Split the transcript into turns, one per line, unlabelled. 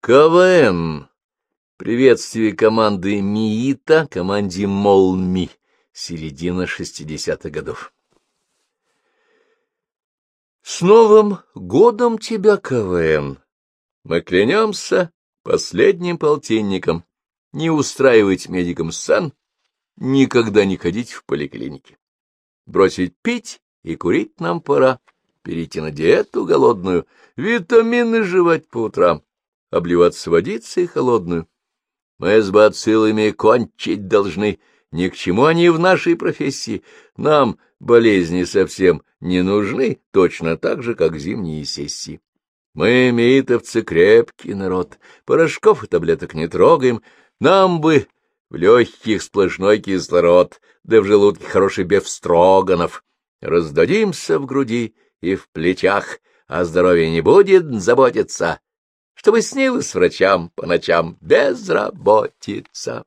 КВН. Приветствие команды МИИТа команде МОЛМИ. Середина 60-х годов. С Новым годом тебя, КВН! Мы клянемся последним полтинником не устраивать медикам сцен, никогда не ходить в поликлинике. Бросить пить и курить нам пора, перейти на диету голодную, витамины жевать по утрам, обливаться водицей холодную. Мы с бациллами кончить должны, ни к чему они в нашей профессии. Нам болезни совсем не нужны, точно так же, как зимние сессии. Мы, митовцы, крепкий народ, порошков и таблеток не трогаем, нам бы в легких сплошной кислород, да в желудке хороший бефстроганов. Раздадимся в груди и в плечах, а здоровье не будет заботиться, чтобы снилось врачам по ночам безработица.